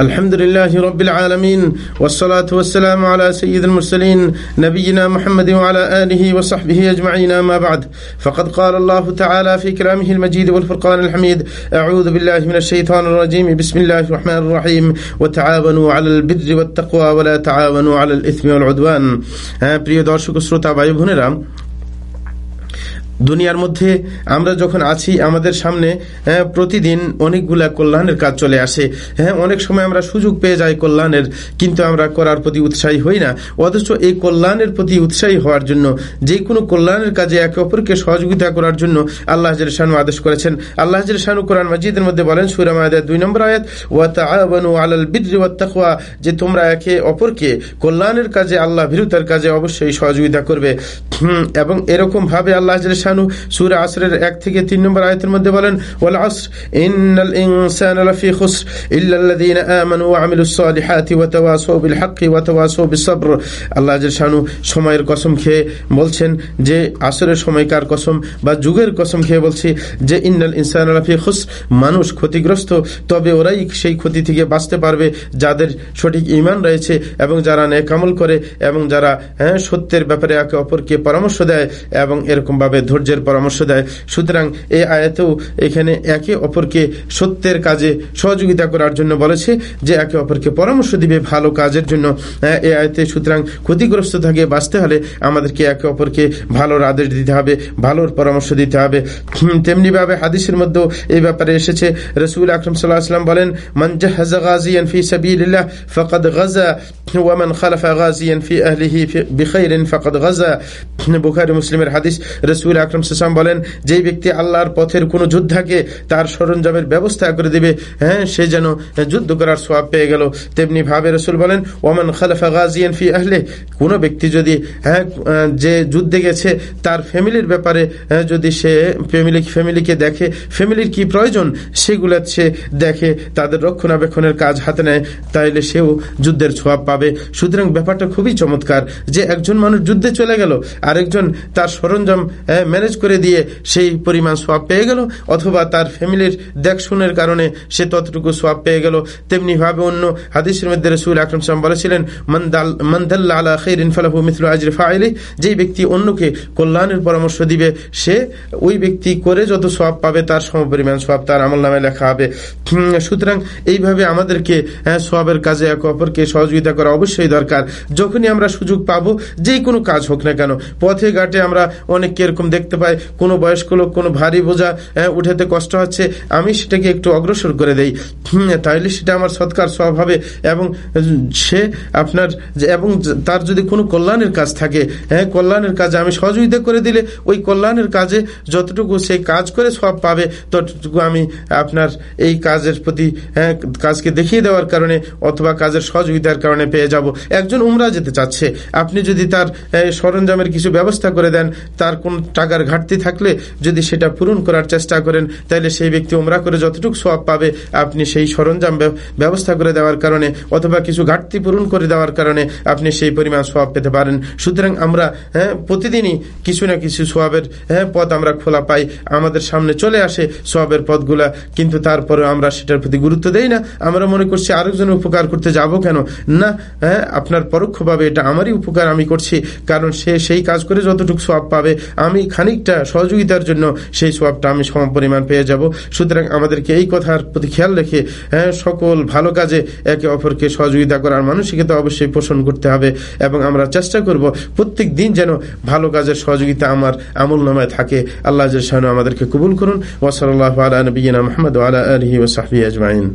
الحمد لله رب العالمين والصلاة والسلام على سيد المرسلين نبينا محمد وعلى آله وصحبه أجمعين ما بعد فقد قال الله تعالى في كلامه المجيد والفرقان الحميد أعوذ بالله من الشيطان الرجيم بسم الله الرحمن الرحيم وتعاونوا على البر والتقوى ولا تعاونوا على الإثم والعدوان প্রিয় দর্শক শ্রোতা ভাই বোনেরা দুনিয়ার মধ্যে আমরা যখন আছি, আমাদের সামনে প্রতিদিন অনেকগুলা কল্যাণের কাজ চলে আসে। হ্যাঁ অনেক সময় আমরা সুযোগ পেয়ে যাই কল্যাণের, কিন্তু আমরা করার প্রতি উৎসাহী হই না। অথচ এই কল্যাণের প্রতি উৎসাহী হওয়ার জন্য, যে কোনো কল্যাণের কাজে একে অপরকে সহযোগিতা করার জন্য আল্লাহ শানু আদেশ করেছেন। আল্লাহ শানু কোরআন মজিদের মধ্যে বলেন সুরাম আয়াত দুই নম্বর আয়াত ওয়াতাআবানু আলাল বিররি ওয়াত তাকওয়া যে তোমরা একে অপরকে কল্যাণের কাজে, আল্লাহ ভীরুতার কাজে অবশ্যই সহযোগিতা করবে। এবং এরকম ভাবে আল্লাহ শানু, সুরা আসরের এক থেকে তিন নম্বর আয়তের মধ্যে বলেন, ওয়াল আসর, ইন্নাল ইনসানা লাফি খুসর, ইল্লা আল্লাযীনা আমানু ওয়া আমিলুস সালিহাতি ওয়া তাওয়াসাউ বিল হাক্কি ওয়া তাওয়াসাউ বিস সাবর। আল্লাহ শানু সময়ের কসম খেয়ে বলছেন যে, আসরের সময়কার কসম বা যুগের কসম খেয়ে বলছি যে, ইন্নাল ইনসানা লাফি খুসর, মানুষ ক্ষতিগ্রস্ত, তবে ওরাই সেই ক্ষতি থেকে বাঁচতে পারবে যাদের সঠিক ঈমান রয়েছে এবং যারা নেক আমল করে এবং যারা হ্যাঁ সত্যের ব্যাপারে একে অপরকে পরামর্শ দেয় এবং এরকম ভাবে ধৈর্যের পরামর্শ দেয়। সুতরাং এই আয়াতেও এখানে একে অপরকে সত্যের কাজে সহযোগিতা করার জন্য বলেছে যে একে অপরকে পরামর্শ দিবে ভালো কাজের জন্য। হ্যাঁ, এই আয়াতে সুতরাং ক্ষতিগ্রস্ত থেকে বাঁচতে হলে আমাদেরকে একে অপরকে ভালোর আদেশ দিতে হবে ভালোর পরামর্শ দিতে হবে। তেমনি ভাবে হাদিসের মধ্যেও এই ব্যাপারে এসেছে। রসুল আকরম সাল্লাহ আসলাম বলেন বুখারী মুসলিমের হাদিস। রসুল আকরম সাল্লাম বলেন যেই ব্যক্তি আল্লাহর পথের কোনো যোদ্ধাকে তার সরঞ্জামের ব্যবস্থা করে দিবে হ্যাঁ সে যেন যুদ্ধ করার সোয়াব পেয়ে গেল। তেমনি ভাবে রসুল বলেন ওয়ামান খালাফা গাজিয়ান ফি আহলে কোনো ব্যক্তি যদি হ্যাঁ যে যুদ্ধে গেছে তার ফ্যামিলির ব্যাপারে হ্যাঁ, যদি সে ফ্যামিলি ফ্যামিলিকে দেখে ফ্যামিলির কি প্রয়োজন সেগুলো সে দেখে তাদের রক্ষণাবেক্ষণের কাজ হাতে নেয় তাইলে সেও যুদ্ধের ছোঁয়াব পাবে। সুতরাং ব্যাপারটা খুবই চমৎকার যে একজন মানুষ যুদ্ধে চলে গেল আরেকজন তার সরঞ্জাম ম্যানেজ করে দিয়ে সেই পরিমাণ সোয়াব পেয়ে গেল অথবা তার ফ্যামিলির দেখশুনের কারণে সে ততটুকু সোয়াব পেয়ে গেল। তেমনি ভাবে অন্য হাদিসের মধ্যে রসুল আকরম সালাম বলেছিলেন মন্দাল মন্দাল্লা আলা খৈরিন ফালাহু মিথলু আজরি ফাইলি যেই ব্যক্তি অন্যকে কল্যাণের পরামর্শ দিবে সে ওই ব্যক্তি করে যত সব পাবে তার সমপরিমাণ সব তার আমল নামে লেখা হবে। সুতরাং এইভাবে আমাদেরকে হ্যাঁ, সবের কাজে একে অপরকে সহযোগিতা করা অবশ্যই দরকার। যখনই আমরা সুযোগ পাবো যে কোনো কাজ হোক না কেন পথে ঘাটে আমরা অনেককে এরকম দেখতে পাই, কোনো বয়স্ক লোক, কোনো ভারী বোঝা উঠাতে কষ্ট হচ্ছে, আমি সেটাকে একটু অগ্রসর করে দেই। তাইলে সেটা আমার সৎকার সব হবে এবং সে আপনার এবং তার যদি কোনো কল্যাণের কাজ থাকে হ্যাঁ কল্যাণের কাজে আমি সহযোগিতা করে দিলে ওই কল্যাণের কাজে যতটুকু সেই কাজ করে সব পাবে, ততটুকু আমি আপনার এই কাজের প্রতি হ্যাঁ কাজকে দেখিয়ে দেওয়ার কারণে অথবা কাজের সহযোগিতার কারণে পেয়ে যাব। একজন উমরা যেতে চাচ্ছে। আপনি যদি তার সরঞ্জামের কিছু ব্যবস্থা করে দেন, তার কোন টাকার ঘাটতি থাকলে যদি সেটা পূরণ করার চেষ্টা করেন, তাহলে সেই ব্যক্তি উমরা করে যতটুকু সব পাবে, আপনি সেই সরঞ্জাম ব্যবস্থা করে দেওয়ার কারণে, অথবা কিছু ঘাটতি পূরণ করে দেওয়ার কারণে আপনি সেই পরিমাণ সব পেতে পারেন। সুতরাং আমরা হ্যাঁ প্রতিদিনই কিছু না কিছু সোয়াবের হ্যাঁ পথ আমরা খোলা পাই, আমাদের সামনে চলে আসে সোয়াবের পথগুলা, কিন্তু তারপরে আমরা সেটার প্রতি গুরুত্ব দেই না। আমরা মনে করছি আরেকজনের উপকার করতে যাব কেন? না হ্যাঁ আপনার পরোক্ষভাবে এটা আমারই উপকার আমি করছি, কারণ সে সেই কাজ করে যতটুকু সোয়াব পাবে, আমি খানিকটা সহযোগিতার জন্য সেই সোয়াবটা আমি সম পরিমাণ পেয়ে যাব। সুতরাং আমাদেরকে এই কথার প্রতি খেয়াল রেখে হ্যাঁ সকল ভালো কাজে একে অপরকে সহযোগিতা করার মানসিকতা অবশ্যই পোষণ করতে হবে এবং আমরা চেষ্টা করব প্রত্যেক দিন যেন ভালো কাজের সহযোগিতা আমার আমল নামায় থাকে। আল্লাহ আমাদেরকে কবুল করুন। ওসল আলা নবীনা মোহাম্মদ আলা আলহি ওসাহি আজমাইন।